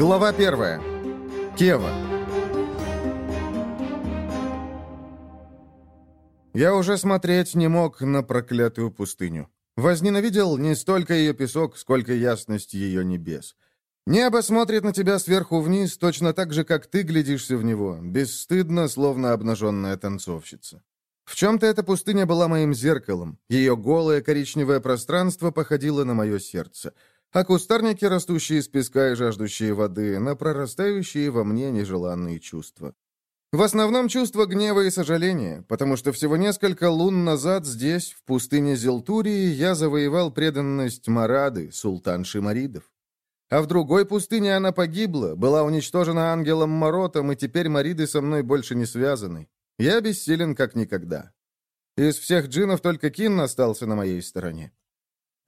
Глава первая. Кева. Я уже смотреть не мог на проклятую пустыню. Возненавидел не столько ее песок, сколько ясность ее небес. Небо смотрит на тебя сверху вниз, точно так же, как ты глядишься в него, бесстыдно, словно обнаженная танцовщица. В чем-то эта пустыня была моим зеркалом. Ее голое коричневое пространство походило на мое сердце. А кустарники, растущие из песка и жаждущие воды, на прорастающие во мне нежеланные чувства. В основном чувство гнева и сожаления, потому что всего несколько лун назад здесь, в пустыне Зелтурии, я завоевал преданность Марады, султанши Маридов. А в другой пустыне она погибла, была уничтожена ангелом Моротом, и теперь Мариды со мной больше не связаны. Я бессилен как никогда. Из всех джинов только Кин остался на моей стороне.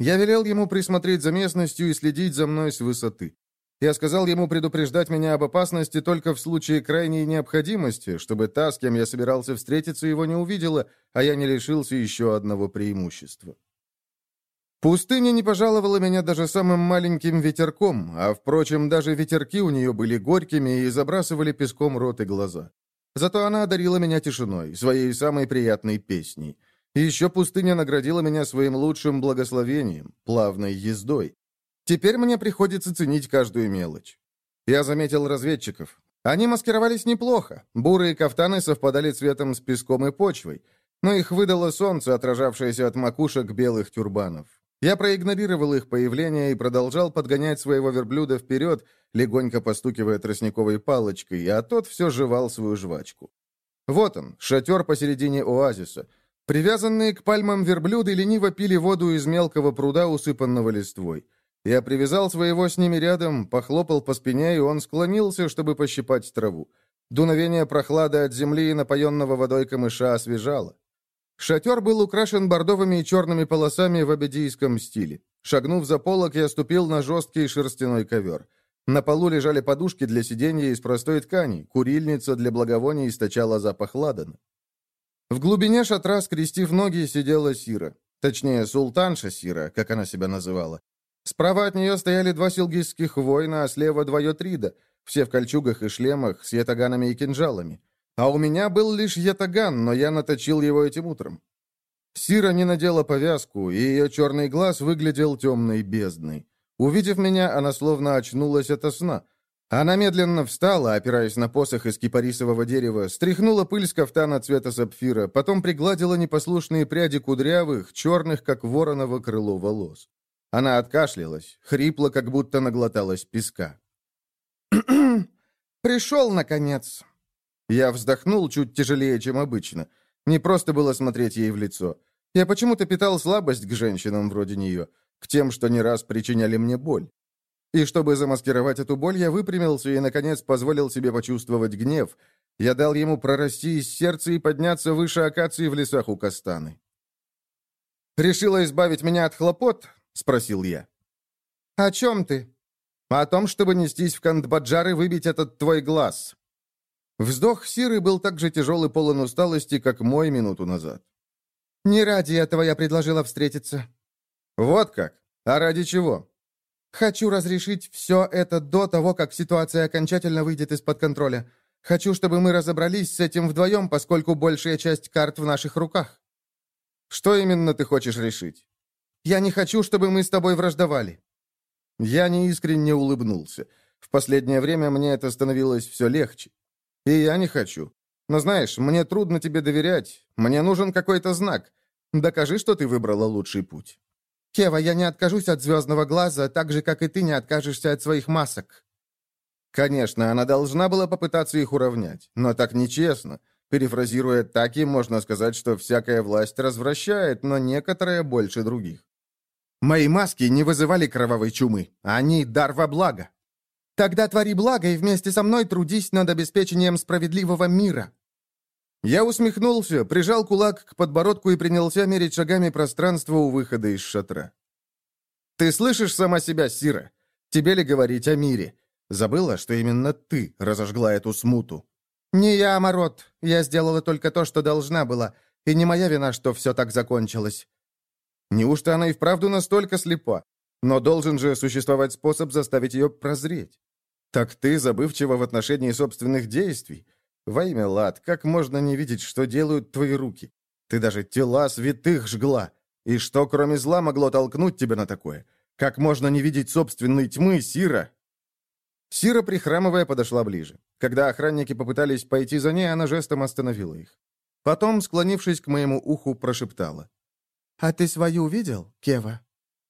Я велел ему присмотреть за местностью и следить за мной с высоты. Я сказал ему предупреждать меня об опасности только в случае крайней необходимости, чтобы та, с кем я собирался встретиться, его не увидела, а я не лишился еще одного преимущества. Пустыня не пожаловала меня даже самым маленьким ветерком, а, впрочем, даже ветерки у нее были горькими и забрасывали песком рот и глаза. Зато она одарила меня тишиной, своей самой приятной песней. И еще пустыня наградила меня своим лучшим благословением, плавной ездой. Теперь мне приходится ценить каждую мелочь. Я заметил разведчиков. Они маскировались неплохо. Бурые кафтаны совпадали цветом с песком и почвой. Но их выдало солнце, отражавшееся от макушек белых тюрбанов. Я проигнорировал их появление и продолжал подгонять своего верблюда вперед, легонько постукивая тростниковой палочкой, а тот все жевал свою жвачку. Вот он, шатер посередине оазиса. Привязанные к пальмам верблюды лениво пили воду из мелкого пруда, усыпанного листвой. Я привязал своего с ними рядом, похлопал по спине, и он склонился, чтобы пощипать траву. Дуновение прохлады от земли и напоенного водой камыша освежало. Шатер был украшен бордовыми и черными полосами в абедийском стиле. Шагнув за полок, я ступил на жесткий шерстяной ковер. На полу лежали подушки для сиденья из простой ткани, курильница для благовоний источала запах ладана. В глубине шатра, скрестив ноги, сидела Сира. Точнее, султанша Сира, как она себя называла. Справа от нее стояли два силгизских воина, а слева два йотрида, все в кольчугах и шлемах, с ятаганами и кинжалами. А у меня был лишь ятаган, но я наточил его этим утром. Сира не надела повязку, и ее черный глаз выглядел темной бездной. Увидев меня, она словно очнулась ото сна. Она медленно встала, опираясь на посох из кипарисового дерева, стряхнула пыль с кафтана цвета сапфира, потом пригладила непослушные пряди кудрявых, черных, как вороново крыло волос. Она откашлялась, хрипло, как будто наглоталась песка. «Пришел, наконец!» Я вздохнул чуть тяжелее, чем обычно. Не просто было смотреть ей в лицо. Я почему-то питал слабость к женщинам вроде нее, к тем, что не раз причиняли мне боль. И чтобы замаскировать эту боль, я выпрямился и, наконец, позволил себе почувствовать гнев. Я дал ему прорасти из сердца и подняться выше акации в лесах у Кастаны. «Решила избавить меня от хлопот?» — спросил я. «О чем ты?» «О том, чтобы нестись в Кандбаджар и выбить этот твой глаз». Вздох Сиры был так же тяжел и полон усталости, как мой минуту назад. «Не ради этого я предложила встретиться». «Вот как? А ради чего?» «Хочу разрешить все это до того, как ситуация окончательно выйдет из-под контроля. Хочу, чтобы мы разобрались с этим вдвоем, поскольку большая часть карт в наших руках». «Что именно ты хочешь решить?» «Я не хочу, чтобы мы с тобой враждовали». Я неискренне улыбнулся. В последнее время мне это становилось все легче. И я не хочу. Но знаешь, мне трудно тебе доверять. Мне нужен какой-то знак. Докажи, что ты выбрала лучший путь. Кева, я не откажусь от звездного глаза, так же, как и ты не откажешься от своих масок. Конечно, она должна была попытаться их уравнять, но так нечестно. Перефразируя Таки, можно сказать, что всякая власть развращает, но некоторая больше других. Мои маски не вызывали кровавой чумы. Они дар во благо. Тогда твори благо и вместе со мной трудись над обеспечением справедливого мира». Я усмехнулся, прижал кулак к подбородку и принялся мерить шагами пространство у выхода из шатра. «Ты слышишь сама себя, Сира? Тебе ли говорить о мире? Забыла, что именно ты разожгла эту смуту?» «Не я, Амарот. Я сделала только то, что должна была. И не моя вина, что все так закончилось». Неужто она и вправду настолько слепа? Но должен же существовать способ заставить ее прозреть. «Так ты забывчива в отношении собственных действий. Во имя Лад, как можно не видеть, что делают твои руки? Ты даже тела святых жгла. И что, кроме зла, могло толкнуть тебя на такое? Как можно не видеть собственной тьмы, Сира?» Сира, прихрамывая, подошла ближе. Когда охранники попытались пойти за ней, она жестом остановила их. Потом, склонившись к моему уху, прошептала. «А ты свою видел, Кева?»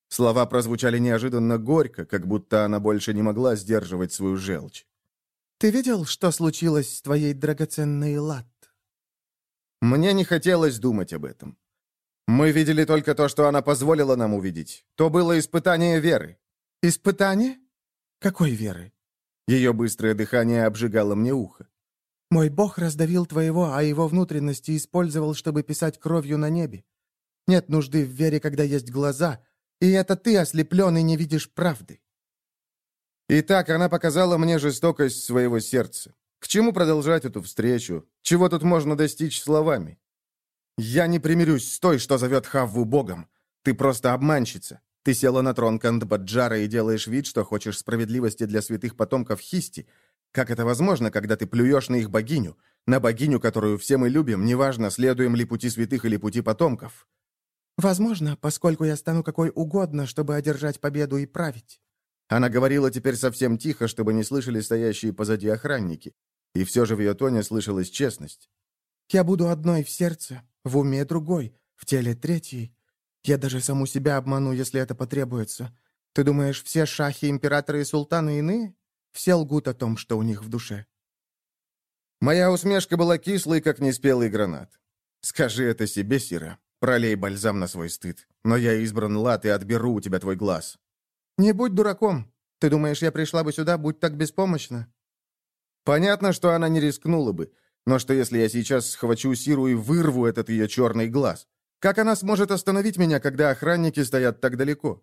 Слова прозвучали неожиданно горько, как будто она больше не могла сдерживать свою желчь. «Ты видел, что случилось с твоей драгоценной Лат?» Мне не хотелось думать об этом. Мы видели только то, что она позволила нам увидеть. То было испытание веры. «Испытание? Какой веры?» Ее быстрое дыхание обжигало мне ухо. «Мой бог раздавил твоего, а его внутренности использовал, чтобы писать кровью на небе. Нет нужды в вере, когда есть глаза, и это ты ослеплен и не видишь правды». Итак, она показала мне жестокость своего сердца. К чему продолжать эту встречу? Чего тут можно достичь словами? Я не примирюсь с той, что зовет Хавву богом. Ты просто обманщица. Ты села на трон Кандбаджара и делаешь вид, что хочешь справедливости для святых потомков Хисти. Как это возможно, когда ты плюешь на их богиню? На богиню, которую все мы любим, неважно, следуем ли пути святых или пути потомков. «Возможно, поскольку я стану какой угодно, чтобы одержать победу и править». Она говорила теперь совсем тихо, чтобы не слышали стоящие позади охранники. И все же в ее тоне слышалась честность. «Я буду одной в сердце, в уме другой, в теле третьей. Я даже саму себя обману, если это потребуется. Ты думаешь, все шахи, императоры и султаны иные? Все лгут о том, что у них в душе». Моя усмешка была кислой, как неспелый гранат. «Скажи это себе, Сира. Пролей бальзам на свой стыд. Но я избран лад и отберу у тебя твой глаз». «Не будь дураком. Ты думаешь, я пришла бы сюда, будь так беспомощна?» Понятно, что она не рискнула бы. Но что если я сейчас схвачу Сиру и вырву этот ее черный глаз? Как она сможет остановить меня, когда охранники стоят так далеко?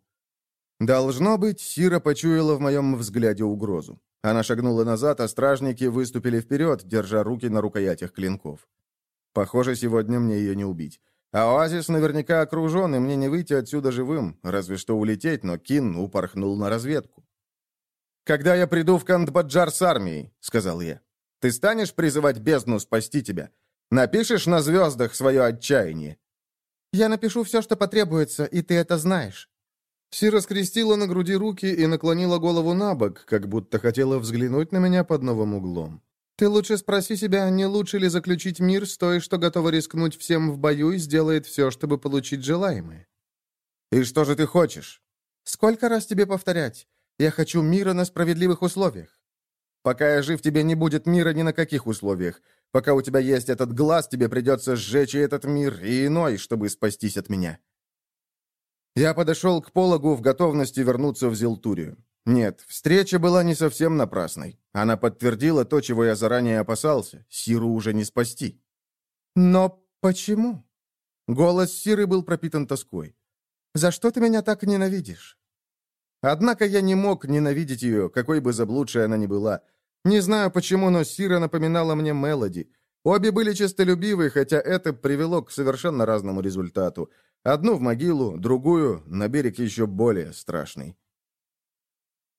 Должно быть, Сира почуяла в моем взгляде угрозу. Она шагнула назад, а стражники выступили вперед, держа руки на рукоятях клинков. Похоже, сегодня мне ее не убить. А оазис наверняка окружен, и мне не выйти отсюда живым, разве что улететь, но Кин упорхнул на разведку. «Когда я приду в Кандбаджар с армией», — сказал я, — «ты станешь призывать бездну спасти тебя? Напишешь на звездах свое отчаяние?» «Я напишу все, что потребуется, и ты это знаешь». Сира скрестила на груди руки и наклонила голову на бок, как будто хотела взглянуть на меня под новым углом. Ты лучше спроси себя, не лучше ли заключить мир с той, что готова рискнуть всем в бою и сделает все, чтобы получить желаемое. И что же ты хочешь? Сколько раз тебе повторять? Я хочу мира на справедливых условиях. Пока я жив, тебе не будет мира ни на каких условиях. Пока у тебя есть этот глаз, тебе придется сжечь и этот мир, и иной, чтобы спастись от меня. Я подошел к пологу в готовности вернуться в Зелтурию. Нет, встреча была не совсем напрасной. Она подтвердила то, чего я заранее опасался. Сиру уже не спасти. «Но почему?» Голос Сиры был пропитан тоской. «За что ты меня так ненавидишь?» Однако я не мог ненавидеть ее, какой бы заблудшей она ни была. Не знаю почему, но Сира напоминала мне Мелоди. Обе были честолюбивы, хотя это привело к совершенно разному результату. Одну в могилу, другую на берег еще более страшный.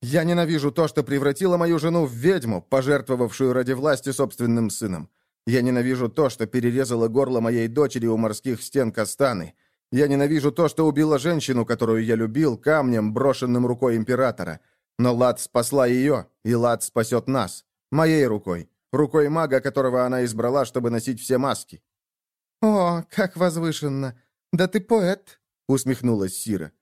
Я ненавижу то, что превратило мою жену в ведьму, пожертвовавшую ради власти собственным сыном. Я ненавижу то, что перерезало горло моей дочери у морских стен Кастаны. Я ненавижу то, что убила женщину, которую я любил, камнем, брошенным рукой императора. Но Лад спасла ее, и Лад спасет нас. Моей рукой. Рукой мага, которого она избрала, чтобы носить все маски. «О, как возвышенно! Да ты поэт!» — усмехнулась Сира.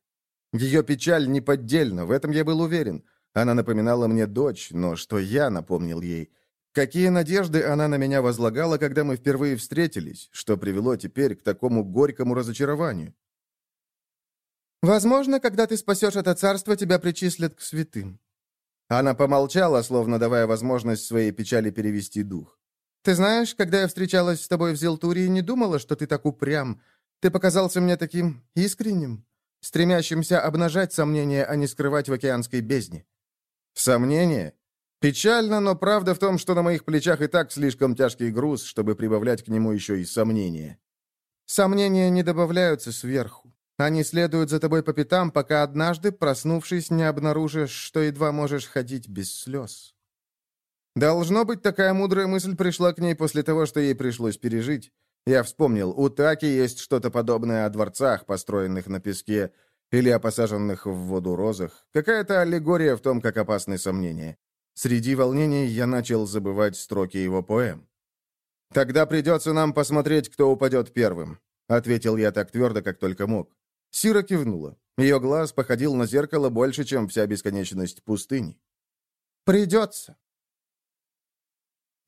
Ее печаль неподдельна, в этом я был уверен. Она напоминала мне дочь, но что я напомнил ей? Какие надежды она на меня возлагала, когда мы впервые встретились, что привело теперь к такому горькому разочарованию? «Возможно, когда ты спасешь это царство, тебя причислят к святым». Она помолчала, словно давая возможность своей печали перевести дух. «Ты знаешь, когда я встречалась с тобой в Зелтурии, не думала, что ты так упрям. Ты показался мне таким искренним стремящимся обнажать сомнения, а не скрывать в океанской бездне. Сомнения? Печально, но правда в том, что на моих плечах и так слишком тяжкий груз, чтобы прибавлять к нему еще и сомнения. Сомнения не добавляются сверху. Они следуют за тобой по пятам, пока однажды, проснувшись, не обнаружишь, что едва можешь ходить без слез. Должно быть, такая мудрая мысль пришла к ней после того, что ей пришлось пережить. Я вспомнил, у Таки есть что-то подобное о дворцах, построенных на песке, или о посаженных в воду розах. Какая-то аллегория в том, как опасны сомнения. Среди волнений я начал забывать строки его поэм. «Тогда придется нам посмотреть, кто упадет первым», — ответил я так твердо, как только мог. Сира кивнула. Ее глаз походил на зеркало больше, чем вся бесконечность пустыни. «Придется».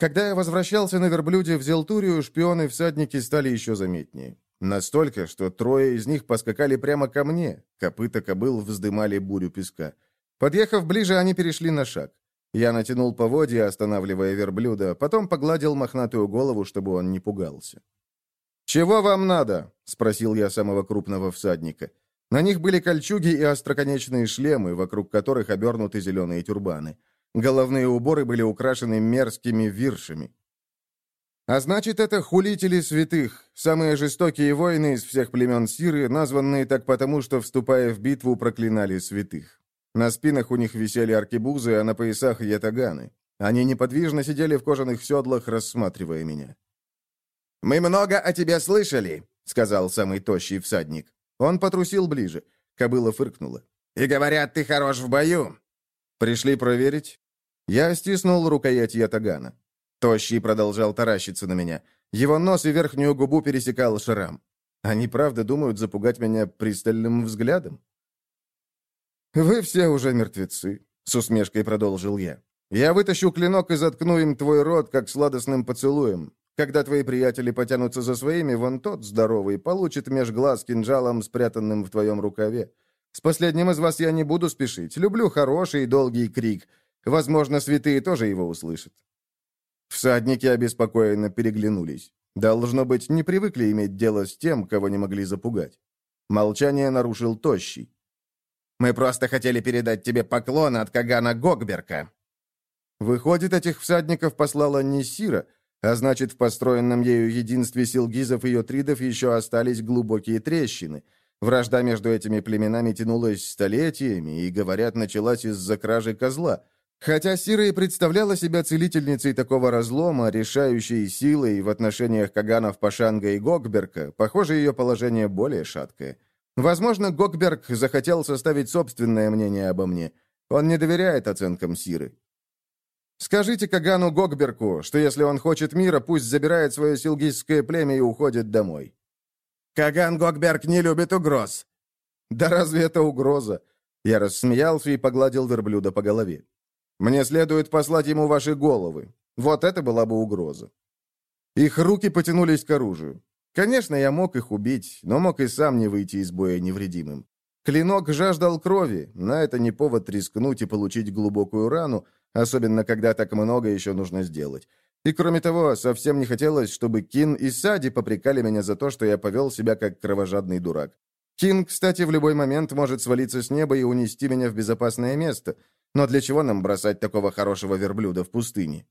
Когда я возвращался на верблюде в Зелтурию, шпионы и всадники стали еще заметнее. Настолько, что трое из них поскакали прямо ко мне. Копыта кобыл вздымали бурю песка. Подъехав ближе, они перешли на шаг. Я натянул поводья, останавливая верблюда, потом погладил мохнатую голову, чтобы он не пугался. «Чего вам надо?» — спросил я самого крупного всадника. На них были кольчуги и остроконечные шлемы, вокруг которых обернуты зеленые тюрбаны. Головные уборы были украшены мерзкими виршами. А значит, это хулители святых, самые жестокие воины из всех племен Сиры, названные так потому, что, вступая в битву, проклинали святых. На спинах у них висели аркебузы, а на поясах — ятаганы. Они неподвижно сидели в кожаных седлах, рассматривая меня. «Мы много о тебе слышали», — сказал самый тощий всадник. Он потрусил ближе. Кобыла фыркнула. «И говорят, ты хорош в бою». «Пришли проверить?» Я стиснул рукоять ятагана. Тощий продолжал таращиться на меня. Его нос и верхнюю губу пересекал шрам. Они правда думают запугать меня пристальным взглядом? «Вы все уже мертвецы», — с усмешкой продолжил я. «Я вытащу клинок и заткну им твой рот, как сладостным поцелуем. Когда твои приятели потянутся за своими, вон тот, здоровый, получит меж глаз кинжалом, спрятанным в твоем рукаве. С последним из вас я не буду спешить. Люблю хороший и долгий крик. Возможно, святые тоже его услышат. Всадники обеспокоенно переглянулись. Должно быть, не привыкли иметь дело с тем, кого не могли запугать. Молчание нарушил Тощий. «Мы просто хотели передать тебе поклон от Кагана Гогберка». Выходит, этих всадников послала не Сира, а значит, в построенном ею единстве силгизов и йотридов еще остались глубокие трещины. Вражда между этими племенами тянулась столетиями и, говорят, началась из-за кражи козла — Хотя Сира и представляла себя целительницей такого разлома, решающей силой в отношениях Каганов Пашанга и Гокберка, похоже, ее положение более шаткое. Возможно, Гокберг захотел составить собственное мнение обо мне. Он не доверяет оценкам Сиры. Скажите Кагану Гокберку, что если он хочет мира, пусть забирает свое силгизское племя и уходит домой. Каган Гокберг не любит угроз. Да разве это угроза? Я рассмеялся и погладил верблюда по голове. Мне следует послать ему ваши головы. Вот это была бы угроза. Их руки потянулись к оружию. Конечно, я мог их убить, но мог и сам не выйти из боя невредимым. Клинок жаждал крови, но это не повод рискнуть и получить глубокую рану, особенно когда так много еще нужно сделать. И кроме того, совсем не хотелось, чтобы Кин и Сади попрекали меня за то, что я повел себя как кровожадный дурак. Кин, кстати, в любой момент может свалиться с неба и унести меня в безопасное место, но для чего нам бросать такого хорошего верблюда в пустыне?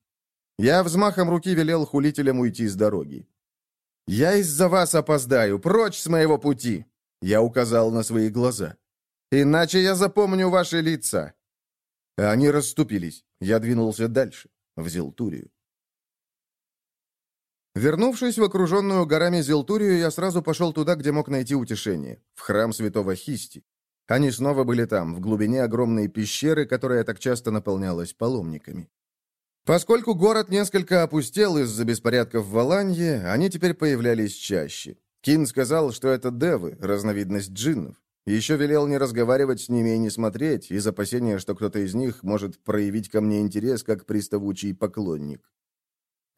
Я взмахом руки велел хулителям уйти с дороги. «Я из-за вас опоздаю! Прочь с моего пути!» Я указал на свои глаза. «Иначе я запомню ваши лица!» Они расступились. Я двинулся дальше, в Зелтурию. Вернувшись в окруженную горами Зелтурию, я сразу пошел туда, где мог найти утешение, в храм святого Хисти. Они снова были там, в глубине огромной пещеры, которая так часто наполнялась паломниками. Поскольку город несколько опустел из-за беспорядков в Аланье, они теперь появлялись чаще. Кин сказал, что это девы, разновидность джиннов. Еще велел не разговаривать с ними и не смотреть, из опасения, что кто-то из них может проявить ко мне интерес как приставучий поклонник.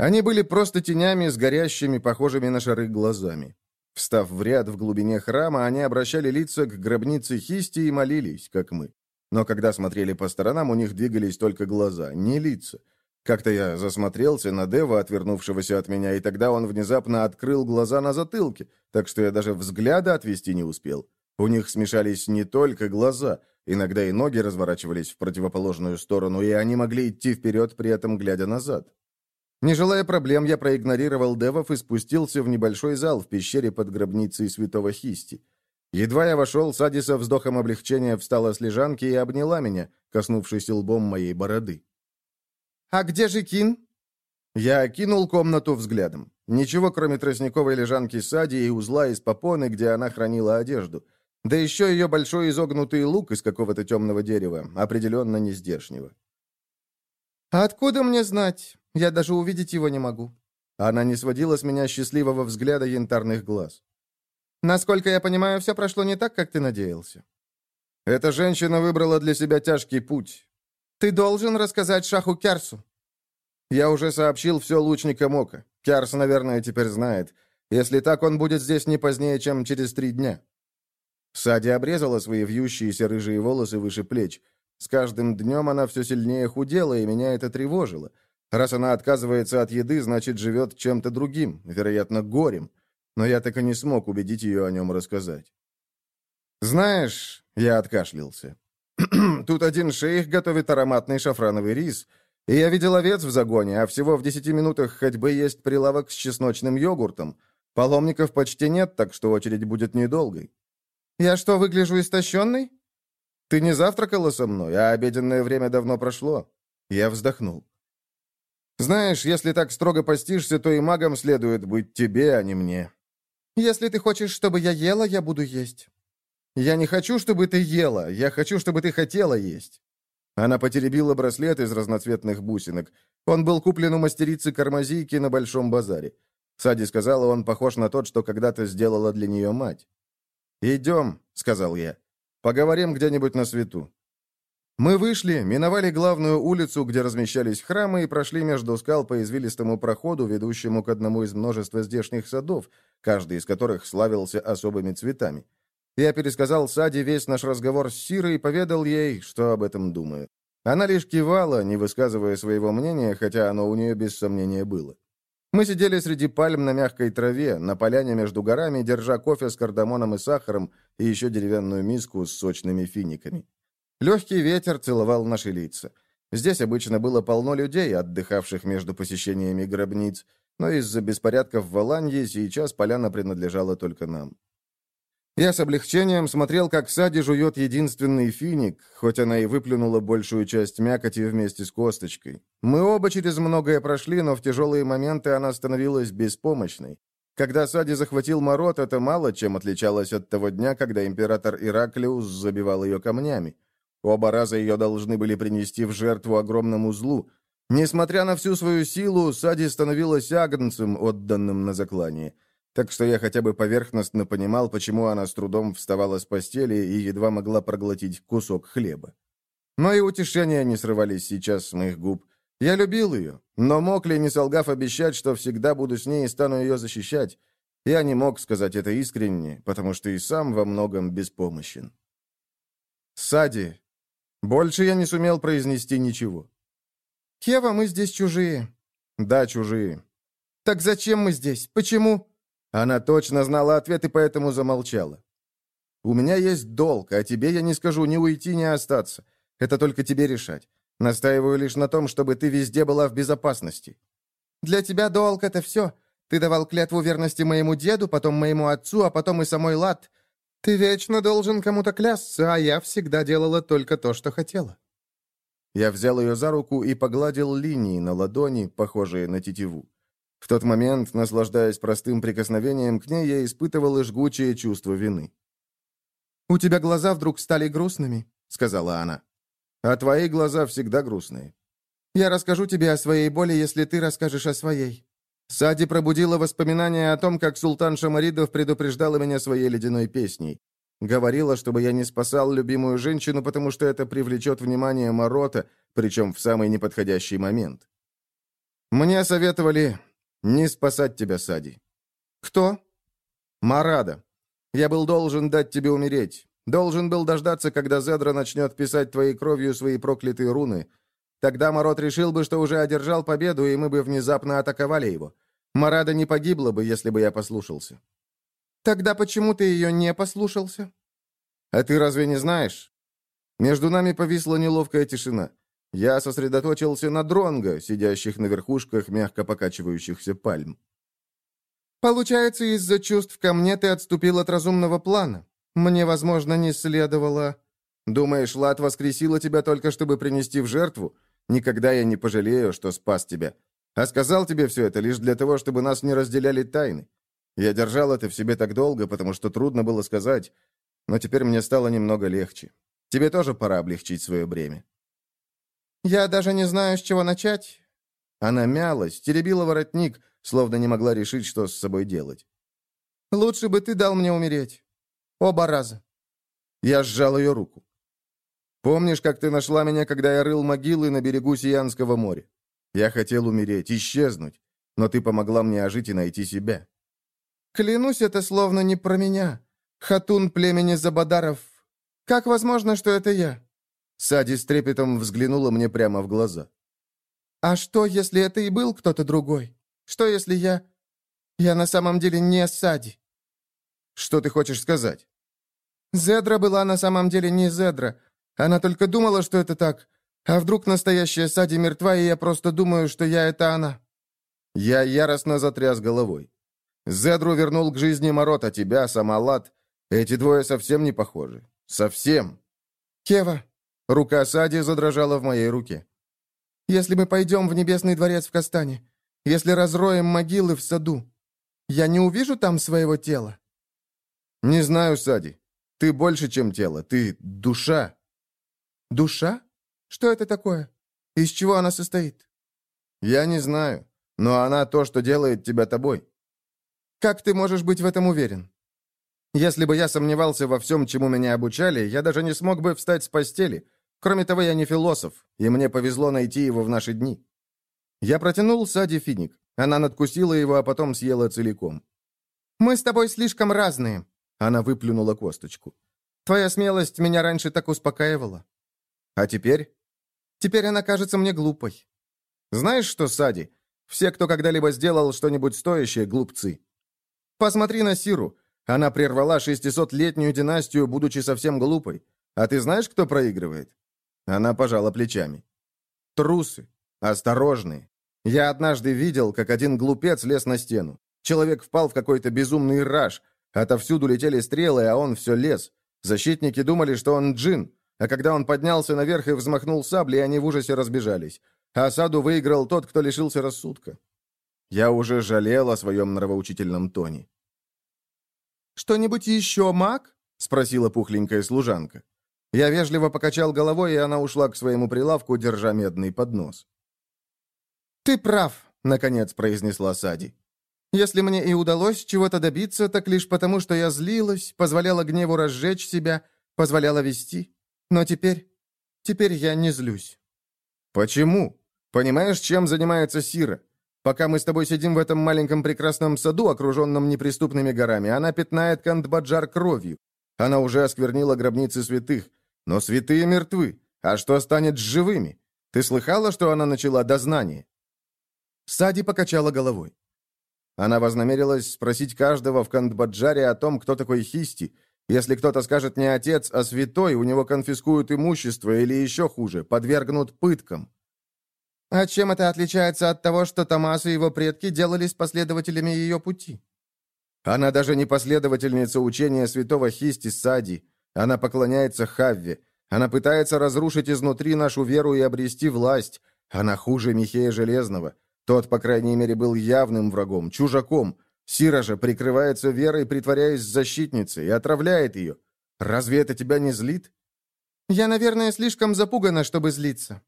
Они были просто тенями с горящими, похожими на шары глазами. Встав в ряд в глубине храма, они обращали лица к гробнице Хисти и молились, как мы. Но когда смотрели по сторонам, у них двигались только глаза, не лица. Как-то я засмотрелся на Дева, отвернувшегося от меня, и тогда он внезапно открыл глаза на затылке, так что я даже взгляда отвести не успел. У них смешались не только глаза, иногда и ноги разворачивались в противоположную сторону, и они могли идти вперед, при этом глядя назад. Не желая проблем, я проигнорировал девов и спустился в небольшой зал в пещере под гробницей святого Хисти. Едва я вошел, Сади со вздохом облегчения встала с лежанки и обняла меня, коснувшись лбом моей бороды. А где же Кин?» Я окинул комнату взглядом. Ничего, кроме тростниковой лежанки Сади и узла из попоны, где она хранила одежду. Да еще ее большой изогнутый лук из какого-то темного дерева, определенно не здешнего. «А откуда мне знать? Я даже увидеть его не могу». Она не сводила с меня счастливого взгляда янтарных глаз. «Насколько я понимаю, все прошло не так, как ты надеялся». «Эта женщина выбрала для себя тяжкий путь. Ты должен рассказать Шаху Керсу». «Я уже сообщил все лучникам Ока. Кярс, наверное, теперь знает. Если так, он будет здесь не позднее, чем через три дня». Сади обрезала свои вьющиеся рыжие волосы выше плеч. С каждым днем она все сильнее худела, и меня это тревожило. Раз она отказывается от еды, значит, живет чем-то другим, вероятно, горем. Но я так и не смог убедить ее о нем рассказать. «Знаешь...» — я откашлялся. «Тут один шейх готовит ароматный шафрановый рис, и я видел овец в загоне, а всего в десяти минутах ходьбы есть прилавок с чесночным йогуртом. Паломников почти нет, так что очередь будет недолгой». «Я что, выгляжу истощенной?» «Ты не завтракала со мной, а обеденное время давно прошло». Я вздохнул. Знаешь, если так строго постишься, то и магам следует быть тебе, а не мне. Если ты хочешь, чтобы я ела, я буду есть. Я не хочу, чтобы ты ела, я хочу, чтобы ты хотела есть. Она потеребила браслет из разноцветных бусинок. Он был куплен у мастерицы Кармазийки на Большом базаре. Сади сказала, он похож на тот, что когда-то сделала для нее мать. «Идем», — сказал я. «Поговорим где-нибудь на свету. Мы вышли, миновали главную улицу, где размещались храмы, и прошли между скал по извилистому проходу, ведущему к одному из множества здешних садов, каждый из которых славился особыми цветами. Я пересказал Саде весь наш разговор с Сирой и поведал ей, что об этом думаю. Она лишь кивала, не высказывая своего мнения, хотя оно у нее без сомнения было. Мы сидели среди пальм на мягкой траве, на поляне между горами, держа кофе с кардамоном и сахаром и еще деревянную миску с сочными финиками. Легкий ветер целовал наши лица. Здесь обычно было полно людей, отдыхавших между посещениями гробниц, но из-за беспорядков в Аланье сейчас поляна принадлежала только нам. Я с облегчением смотрел, как Сади жует единственный финик, хоть она и выплюнула большую часть мякоти вместе с косточкой. Мы оба через многое прошли, но в тяжелые моменты она становилась беспомощной. Когда Сади захватил Мород, это мало чем отличалось от того дня, когда император Ираклиус забивал ее камнями. Оба раза ее должны были принести в жертву огромному злу. Несмотря на всю свою силу, Сади становилась агнцем, отданным на заклание. Так что я хотя бы поверхностно понимал, почему она с трудом вставала с постели и едва могла проглотить кусок хлеба. Но и утешения не срывались сейчас с моих губ. Я любил ее, но мог ли, не солгав, обещать, что всегда буду с ней и стану ее защищать? Я не мог сказать это искренне, потому что и сам во многом беспомощен. «Сади, больше я не сумел произнести ничего. «Кева, мы здесь чужие». «Да, чужие». «Так зачем мы здесь? Почему?» Она точно знала ответ и поэтому замолчала. «У меня есть долг, а тебе я не скажу ни уйти, ни остаться. Это только тебе решать. Настаиваю лишь на том, чтобы ты везде была в безопасности». «Для тебя долг — это все. Ты давал клятву верности моему деду, потом моему отцу, а потом и самой Лат. «Ты вечно должен кому-то клясться, а я всегда делала только то, что хотела». Я взял ее за руку и погладил линии на ладони, похожие на тетиву. В тот момент, наслаждаясь простым прикосновением к ней, я испытывал жгучее чувство вины. «У тебя глаза вдруг стали грустными», — сказала она. «А твои глаза всегда грустные». «Я расскажу тебе о своей боли, если ты расскажешь о своей». Сади пробудила воспоминания о том, как султан Шамаридов предупреждала меня своей ледяной песней. Говорила, чтобы я не спасал любимую женщину, потому что это привлечет внимание Морота, причем в самый неподходящий момент. Мне советовали не спасать тебя, Сади. Кто? Марада. Я был должен дать тебе умереть. Должен был дождаться, когда Зедра начнет писать твоей кровью свои проклятые руны. Тогда Морот решил бы, что уже одержал победу, и мы бы внезапно атаковали его. Марада не погибла бы, если бы я послушался». «Тогда почему ты ее не послушался?» «А ты разве не знаешь?» Между нами повисла неловкая тишина. Я сосредоточился на дронго, сидящих на верхушках мягко покачивающихся пальм. «Получается, из-за чувств ко мне ты отступил от разумного плана. Мне, возможно, не следовало...» «Думаешь, Лат воскресила тебя только, чтобы принести в жертву? Никогда я не пожалею, что спас тебя. А сказал тебе все это лишь для того, чтобы нас не разделяли тайны. Я держал это в себе так долго, потому что трудно было сказать, но теперь мне стало немного легче. Тебе тоже пора облегчить свое бремя». «Я даже не знаю, с чего начать». Она мялась, теребила воротник, словно не могла решить, что с собой делать. «Лучше бы ты дал мне умереть. Оба раза». Я сжал ее руку. «Помнишь, как ты нашла меня, когда я рыл могилы на берегу Сиянского моря? Я хотел умереть, исчезнуть, но ты помогла мне ожить и найти себя». «Клянусь, это словно не про меня. Хатун племени Забадаров. Как возможно, что это я?» Сади с трепетом взглянула мне прямо в глаза. «А что, если это и был кто-то другой? Что, если я... Я на самом деле не Сади?» «Что ты хочешь сказать?» «Зедра была на самом деле не Зедра. Она только думала, что это так. А вдруг настоящая Сади мертва, и я просто думаю, что я — это она?» Я яростно затряс головой. Зедру вернул к жизни Морот, а тебя, Самалат. Эти двое совсем не похожи. Совсем. «Кева!» Рука Сади задрожала в моей руке. «Если мы пойдем в Небесный дворец в Кастане, если разроем могилы в саду, я не увижу там своего тела?» «Не знаю, Сади. Ты больше, чем тело. Ты душа». «Душа? Что это такое? Из чего она состоит?» «Я не знаю. Но она то, что делает тебя тобой». «Как ты можешь быть в этом уверен?» «Если бы я сомневался во всем, чему меня обучали, я даже не смог бы встать с постели. Кроме того, я не философ, и мне повезло найти его в наши дни». Я протянул Сади финик. Она надкусила его, а потом съела целиком. «Мы с тобой слишком разные», — она выплюнула косточку. «Твоя смелость меня раньше так успокаивала». А теперь? Теперь она кажется мне глупой. Знаешь что, Сади? Все, кто когда-либо сделал что-нибудь стоящее, глупцы. Посмотри на Сиру. Она прервала 600-летнюю династию, будучи совсем глупой. А ты знаешь, кто проигрывает? Она пожала плечами. Трусы. Осторожные. Я однажды видел, как один глупец лез на стену. Человек впал в какой-то безумный раж. Отовсюду летели стрелы, а он все лез. Защитники думали, что он джин, а когда он поднялся наверх и взмахнул саблей, они в ужасе разбежались. А осаду выиграл тот, кто лишился рассудка. Я уже жалел о своем нравоучительном тоне. «Что-нибудь еще, маг?» — спросила пухленькая служанка. Я вежливо покачал головой, и она ушла к своему прилавку, держа медный поднос. «Ты прав», — наконец произнесла Сади. «Если мне и удалось чего-то добиться, так лишь потому, что я злилась, позволяла гневу разжечь себя, позволяла вести. Но теперь... Теперь я не злюсь». «Почему? Понимаешь, чем занимается Сира? Пока мы с тобой сидим в этом маленьком прекрасном саду, окруженном неприступными горами, она пятнает Кандбаджар кровью. Она уже осквернила гробницы святых. Но святые мертвы. А что станет с живыми? Ты слыхала, что она начала дознание?» Сади покачала головой. Она вознамерилась спросить каждого в Кандбаджаре о том, кто такой Хисти, если кто-то скажет не отец, а святой, у него конфискуют имущество или еще хуже, подвергнут пыткам. А чем это отличается от того, что Томас и его предки делались последователями ее пути? Она даже не последовательница учения святого Хисти Сади. Она поклоняется Хавве. Она пытается разрушить изнутри нашу веру и обрести власть. Она хуже Михея Железного. Тот, по крайней мере, был явным врагом, чужаком, Сира же прикрывается верой, притворяясь защитницей, и отравляет ее. Разве это тебя не злит? Я, наверное, слишком запугана, чтобы злиться.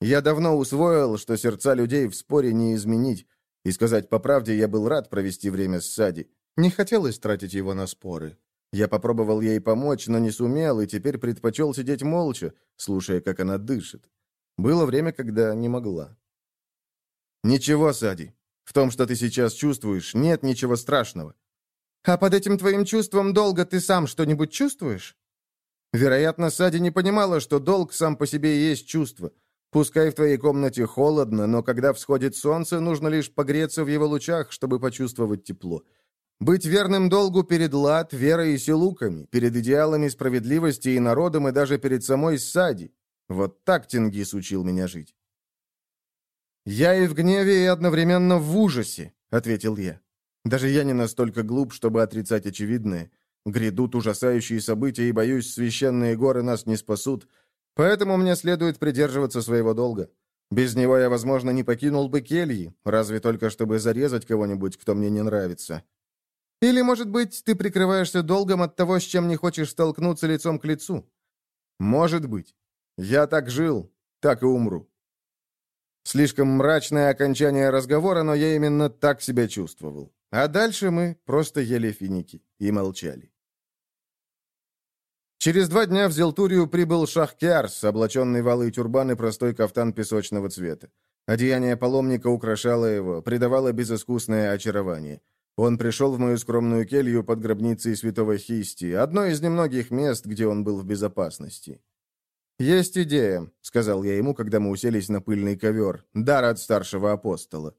Я давно усвоил, что сердца людей в споре не изменить. И сказать по правде, я был рад провести время с Сади. Не хотелось тратить его на споры. Я попробовал ей помочь, но не сумел, и теперь предпочел сидеть молча, слушая, как она дышит. Было время, когда не могла. «Ничего, Сади, в том, что ты сейчас чувствуешь, нет ничего страшного. А под этим твоим чувством долга ты сам что-нибудь чувствуешь? Вероятно, Сади не понимала, что долг сам по себе и есть чувство. Пускай в твоей комнате холодно, но когда всходит солнце, нужно лишь погреться в его лучах, чтобы почувствовать тепло. Быть верным долгу перед Лад, верой и силуками, перед идеалами справедливости и народом, и даже перед самой Сади. Вот так Тенгиз учил меня жить. «Я и в гневе, и одновременно в ужасе», — ответил я. «Даже я не настолько глуп, чтобы отрицать очевидное. Грядут ужасающие события, и, боюсь, священные горы нас не спасут. Поэтому мне следует придерживаться своего долга. Без него я, возможно, не покинул бы кельи, разве только чтобы зарезать кого-нибудь, кто мне не нравится. Или, может быть, ты прикрываешься долгом от того, с чем не хочешь столкнуться лицом к лицу? Может быть. Я так жил, так и умру. Слишком мрачное окончание разговора, но я именно так себя чувствовал. А дальше мы просто ели финики и молчали. Через два дня в Зелтурию прибыл Шахкиарс, облаченный в алые тюрбан и простой кафтан песочного цвета. Одеяние паломника украшало его, придавало безыскусное очарование. Он пришел в мою скромную келью под гробницей святого Хисти, одно из немногих мест, где он был в безопасности. «Есть идея», — сказал я ему, когда мы уселись на пыльный ковер, дар от старшего апостола.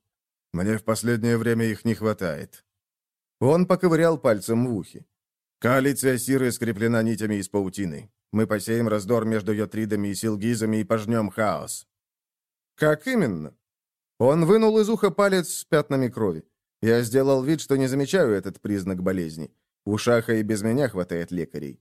«Мне в последнее время их не хватает». Он поковырял пальцем в ухе. «Коалиция Сиры скреплена нитями из паутины. Мы посеем раздор между йотридами и силгизами и пожнем хаос». «Как именно?» Он вынул из уха палец с пятнами крови. Я сделал вид, что не замечаю этот признак болезни. У Шаха и без меня хватает лекарей.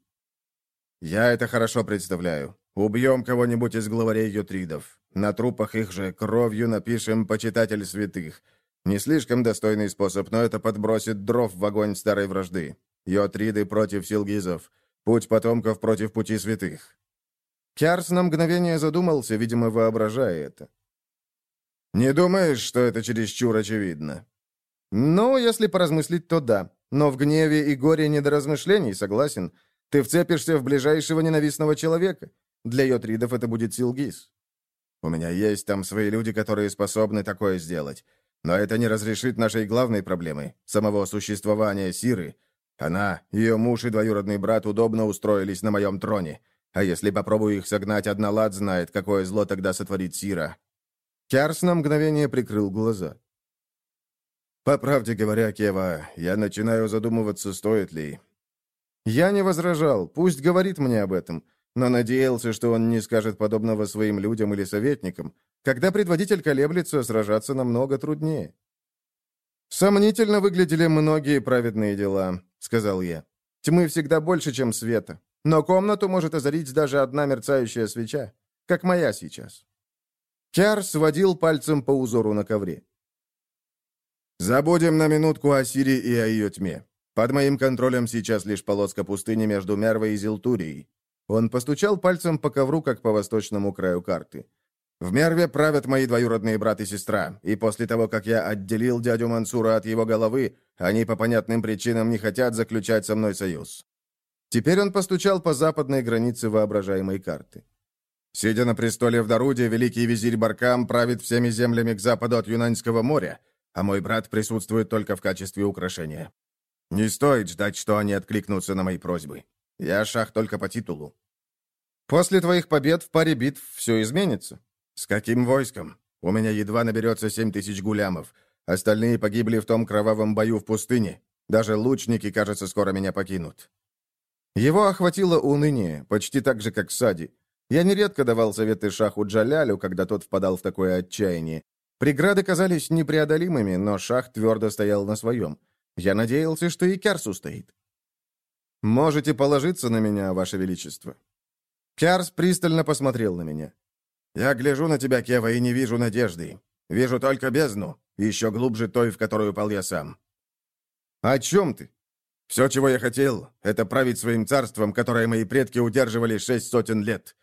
«Я это хорошо представляю. Убьем кого-нибудь из главарей ютридов. На трупах их же кровью напишем «Почитатель святых». Не слишком достойный способ, но это подбросит дров в огонь старой вражды. Йотриды против силгизов. Путь потомков против пути святых. Кярс на мгновение задумался, видимо, воображая это. «Не думаешь, что это чересчур очевидно?» «Ну, если поразмыслить, то да. Но в гневе и горе не до размышлений, согласен. Ты вцепишься в ближайшего ненавистного человека. Для йотридов это будет Силгис. У меня есть там свои люди, которые способны такое сделать. Но это не разрешит нашей главной проблемы — самого существования Сиры. Она, ее муж и двоюродный брат удобно устроились на моем троне. А если попробую их согнать, одна лад знает, какое зло тогда сотворит Сира. Кярс на мгновение прикрыл глаза. «По правде говоря, Кева, я начинаю задумываться, стоит ли...» Я не возражал, пусть говорит мне об этом но надеялся, что он не скажет подобного своим людям или советникам. Когда предводитель колеблется, сражаться намного труднее. «Сомнительно выглядели многие праведные дела», — сказал я. «Тьмы всегда больше, чем света. Но комнату может озарить даже одна мерцающая свеча, как моя сейчас». Кяр сводил пальцем по узору на ковре. «Забудем на минутку о Сире и о ее тьме. Под моим контролем сейчас лишь полоска пустыни между Мервой и Зилтурией. Он постучал пальцем по ковру, как по восточному краю карты. «В Мерве правят мои двоюродные брат и сестра, и после того, как я отделил дядю Мансура от его головы, они по понятным причинам не хотят заключать со мной союз». Теперь он постучал по западной границе воображаемой карты. Сидя на престоле в Даруде, великий визирь Баркам правит всеми землями к западу от Юнаньского моря, а мой брат присутствует только в качестве украшения. Не стоит ждать, что они откликнутся на мои просьбы. Я шах только по титулу. После твоих побед в паре битв все изменится. С каким войском? У меня едва наберется семь тысяч гулямов. Остальные погибли в том кровавом бою в пустыне. Даже лучники, кажется, скоро меня покинут. Его охватило уныние, почти так же, как Сади. Я нередко давал советы Шаху Джалялю, когда тот впадал в такое отчаяние. Преграды казались непреодолимыми, но Шах твердо стоял на своем. Я надеялся, что и Керс устоит. «Можете положиться на меня, Ваше Величество». Кярс пристально посмотрел на меня. «Я гляжу на тебя, Кева, и не вижу надежды. Вижу только бездну, еще глубже той, в которую упал я сам». «О чем ты?» «Все, чего я хотел, это править своим царством, которое мои предки удерживали шесть сотен лет.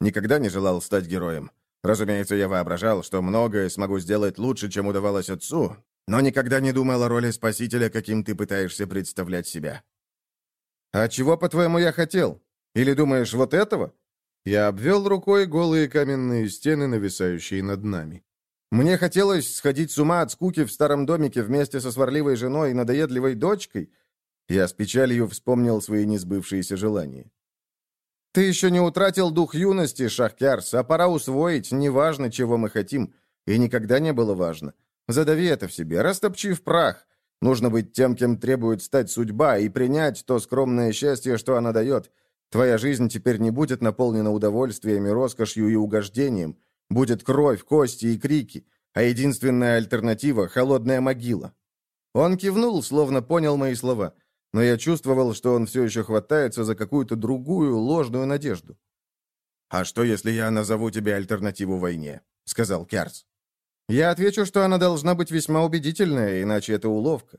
Никогда не желал стать героем. Разумеется, я воображал, что многое смогу сделать лучше, чем удавалось отцу, но никогда не думал о роли спасителя, каким ты пытаешься представлять себя. «А чего, по-твоему, я хотел? Или думаешь, вот этого?» Я обвел рукой голые каменные стены, нависающие над нами. Мне хотелось сходить с ума от скуки в старом домике вместе со сварливой женой и надоедливой дочкой. Я с печалью вспомнил свои несбывшиеся желания. «Ты еще не утратил дух юности, Шахкярс, а пора усвоить, неважно, чего мы хотим, и никогда не было важно. Задави это в себе, растопчи в прах, Нужно быть тем, кем требует стать судьба, и принять то скромное счастье, что она дает. Твоя жизнь теперь не будет наполнена удовольствиями, роскошью и угождением. Будет кровь, кости и крики, а единственная альтернатива — холодная могила». Он кивнул, словно понял мои слова, но я чувствовал, что он все еще хватается за какую-то другую ложную надежду. «А что, если я назову тебе альтернативу войне?» — сказал Керс. «Я отвечу, что она должна быть весьма убедительная, иначе это уловка».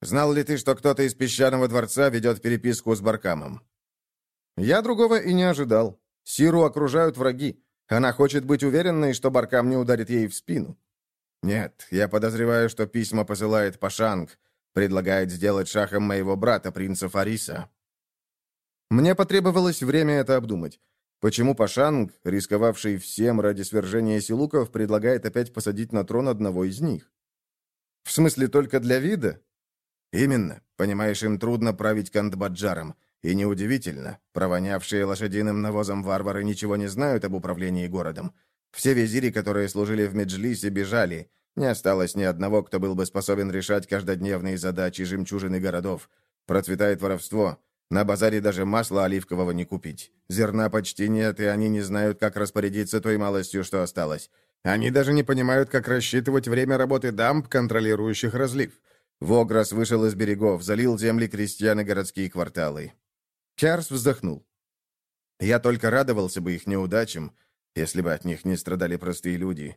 «Знал ли ты, что кто-то из песчаного дворца ведет переписку с Баркамом?» «Я другого и не ожидал. Сиру окружают враги. Она хочет быть уверенной, что Баркам не ударит ей в спину». «Нет, я подозреваю, что письма посылает Пашанг, предлагает сделать шахом моего брата, принца Фариса». Мне потребовалось время это обдумать. Почему Пашанг, рисковавший всем ради свержения силуков, предлагает опять посадить на трон одного из них? В смысле, только для вида? Именно. Понимаешь, им трудно править Кандбаджаром. И неудивительно, провонявшие лошадиным навозом варвары ничего не знают об управлении городом. Все визири, которые служили в Меджлисе, бежали. Не осталось ни одного, кто был бы способен решать каждодневные задачи жемчужины городов. Процветает воровство. На базаре даже масла оливкового не купить. Зерна почти нет, и они не знают, как распорядиться той малостью, что осталось. Они даже не понимают, как рассчитывать время работы дамб, контролирующих разлив. Вогрос вышел из берегов, залил земли крестьян и городские кварталы. Чарльз вздохнул. Я только радовался бы их неудачам, если бы от них не страдали простые люди.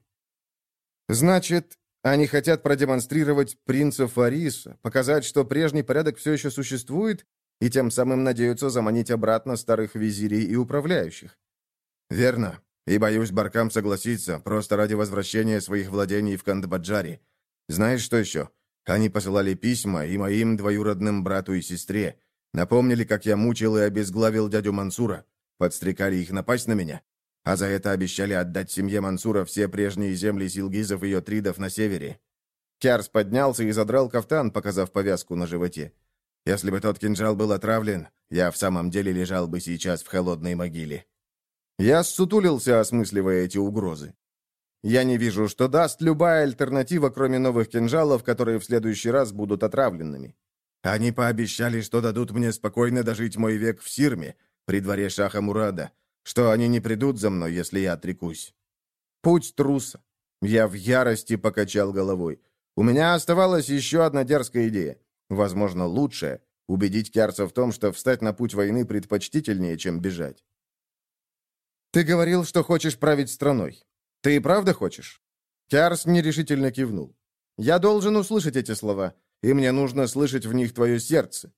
Значит, они хотят продемонстрировать принца Фариса, показать, что прежний порядок все еще существует, и тем самым надеются заманить обратно старых визирей и управляющих. Верно. И, боюсь, Баркам согласится, просто ради возвращения своих владений в Кандбаджаре. Знаешь, что еще? Они посылали письма и моим двоюродным брату и сестре. Напомнили, как я мучил и обезглавил дядю Мансура. Подстрекали их напасть на меня. А за это обещали отдать семье Мансура все прежние земли силгизов и йотридов на севере. Кярс поднялся и задрал кафтан, показав повязку на животе. Если бы тот кинжал был отравлен, я в самом деле лежал бы сейчас в холодной могиле. Я ссутулился, осмысливая эти угрозы. Я не вижу, что даст любая альтернатива, кроме новых кинжалов, которые в следующий раз будут отравленными. Они пообещали, что дадут мне спокойно дожить мой век в Сирме, при дворе Шаха Мурада, что они не придут за мной, если я отрекусь. Путь труса. Я в ярости покачал головой. У меня оставалась еще одна дерзкая идея. Возможно, лучшее — убедить Кярца в том, что встать на путь войны предпочтительнее, чем бежать. «Ты говорил, что хочешь править страной. Ты и правда хочешь?» Кярс нерешительно кивнул. «Я должен услышать эти слова, и мне нужно слышать в них твое сердце».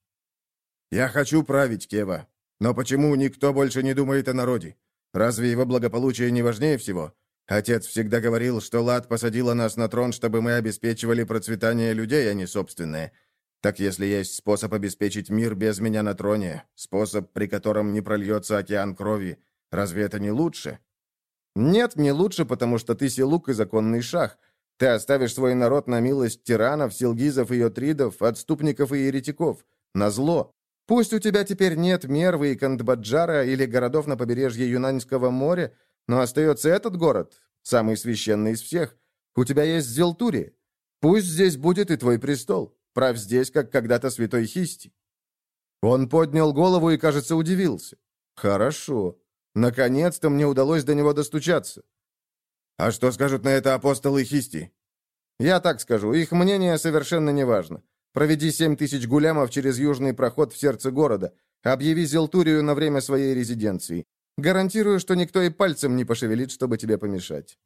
«Я хочу править, Кева. Но почему никто больше не думает о народе? Разве его благополучие не важнее всего? Отец всегда говорил, что Лад посадила нас на трон, чтобы мы обеспечивали процветание людей, а не собственное. Так если есть способ обеспечить мир без меня на троне, способ, при котором не прольется океан крови, разве это не лучше? Нет, не лучше, потому что ты силук и законный шах. Ты оставишь свой народ на милость тиранов, силгизов и йотридов, отступников и еретиков, на зло. Пусть у тебя теперь нет Мервы и Кандбаджара или городов на побережье Юнаньского моря, но остается этот город, самый священный из всех. У тебя есть Зелтури. Пусть здесь будет и твой престол. Правь здесь, как когда-то святой Хисти». Он поднял голову и, кажется, удивился. «Хорошо. Наконец-то мне удалось до него достучаться». «А что скажут на это апостолы Хисти?» «Я так скажу. Их мнение совершенно не важно. Проведи семь тысяч гулямов через южный проход в сердце города. Объяви Зелтурию на время своей резиденции. Гарантирую, что никто и пальцем не пошевелит, чтобы тебе помешать».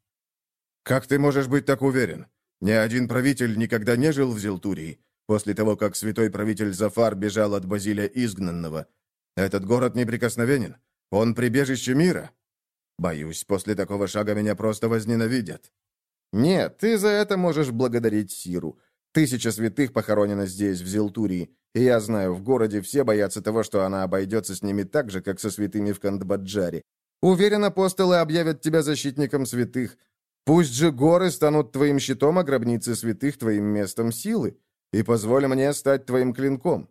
«Как ты можешь быть так уверен? Ни один правитель никогда не жил в Зелтурии после того, как святой правитель Зафар бежал от Базиля изгнанного. Этот город неприкосновенен. Он прибежище мира. Боюсь, после такого шага меня просто возненавидят. Нет, ты за это можешь благодарить Сиру. Тысяча святых похоронено здесь, в Зелтурии, и я знаю, в городе все боятся того, что она обойдется с ними так же, как со святыми в Кандбаджаре. Уверен, апостолы объявят тебя защитником святых. Пусть же горы станут твоим щитом, а гробницы святых твоим местом силы и позволь мне стать твоим клинком».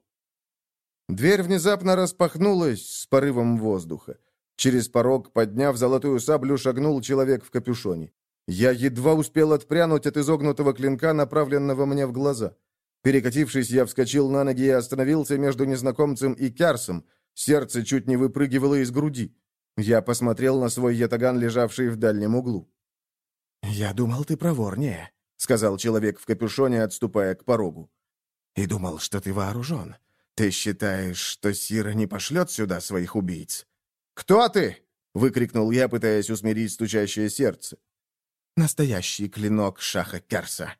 Дверь внезапно распахнулась с порывом воздуха. Через порог, подняв золотую саблю, шагнул человек в капюшоне. Я едва успел отпрянуть от изогнутого клинка, направленного мне в глаза. Перекатившись, я вскочил на ноги и остановился между незнакомцем и Кярсом. Сердце чуть не выпрыгивало из груди. Я посмотрел на свой ятаган, лежавший в дальнем углу. «Я думал, ты проворнее», — сказал человек в капюшоне, отступая к порогу. «И думал, что ты вооружен. Ты считаешь, что Сира не пошлет сюда своих убийц?» «Кто ты?» — выкрикнул я, пытаясь усмирить стучащее сердце. «Настоящий клинок Шаха Керса».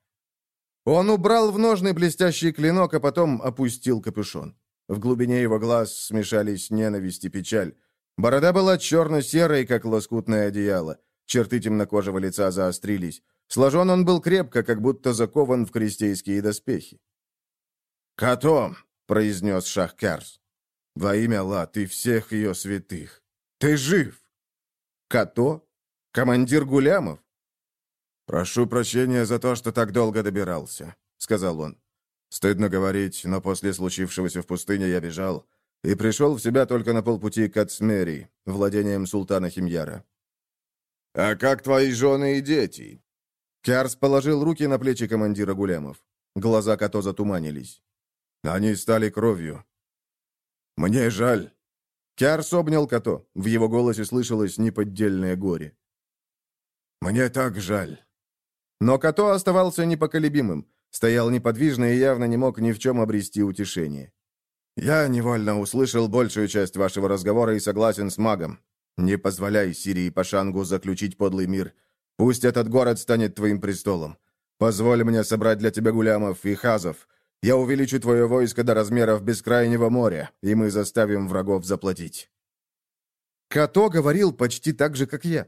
Он убрал в ножный блестящий клинок, а потом опустил капюшон. В глубине его глаз смешались ненависть и печаль. Борода была черно-серой, как лоскутное одеяло. Черты темнокожего лица заострились. Сложен он был крепко, как будто закован в крестейские доспехи. «Като!» — произнес Шахкарс. «Во имя Лат и всех ее святых! Ты жив!» «Като? Командир Гулямов?» «Прошу прощения за то, что так долго добирался», — сказал он. «Стыдно говорить, но после случившегося в пустыне я бежал и пришел в себя только на полпути к Ацмери, владением султана Химьяра». «А как твои жены и дети?» Кярс положил руки на плечи командира Гулямов. Глаза Като затуманились. Они стали кровью. Мне жаль. Кярс обнял Като. В его голосе слышалось неподдельное горе. Мне так жаль. Но Като оставался непоколебимым, стоял неподвижно и явно не мог ни в чем обрести утешение. «Я невольно услышал большую часть вашего разговора и согласен с магом. Не позволяй Сирии Пашангу заключить подлый мир. Пусть этот город станет твоим престолом. Позволь мне собрать для тебя гулямов и хазов, я увеличу твое войско до размеров бескрайнего моря, и мы заставим врагов заплатить». Като говорил почти так же, как я.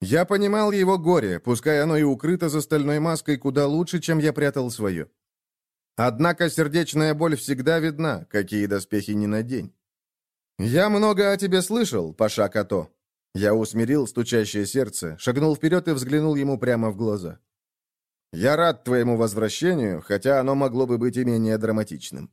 Я понимал его горе, пускай оно и укрыто за стальной маской куда лучше, чем я прятал свое. Однако сердечная боль всегда видна, какие доспехи не надень. «Я много о тебе слышал, Паша Като». Я усмирил стучащее сердце, шагнул вперед и взглянул ему прямо в глаза. Я рад твоему возвращению, хотя оно могло бы быть и менее драматичным».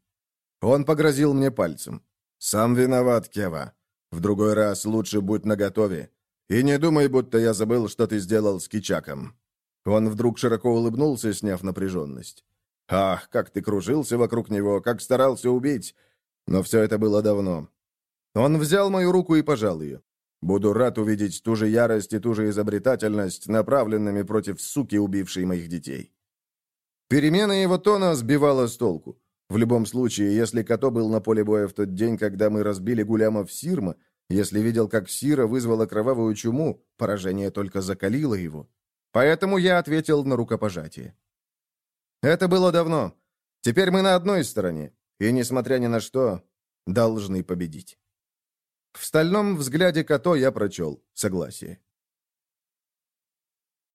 Он погрозил мне пальцем. «Сам виноват, Кева. В другой раз лучше будь наготове. И не думай, будто я забыл, что ты сделал с Кичаком». Он вдруг широко улыбнулся, сняв напряженность. «Ах, как ты кружился вокруг него, как старался убить! Но все это было давно». Он взял мою руку и пожал ее. Буду рад увидеть ту же ярость и ту же изобретательность, направленными против суки, убившей моих детей. Перемена его тона сбивала с толку. В любом случае, если Като был на поле боя в тот день, когда мы разбили Гулямов Сирма, если видел, как Сира вызвала кровавую чуму, поражение только закалило его. Поэтому я ответил на рукопожатие. Это было давно. Теперь мы на одной стороне, и, несмотря ни на что, должны победить. В стальном взгляде Като я прочел согласие.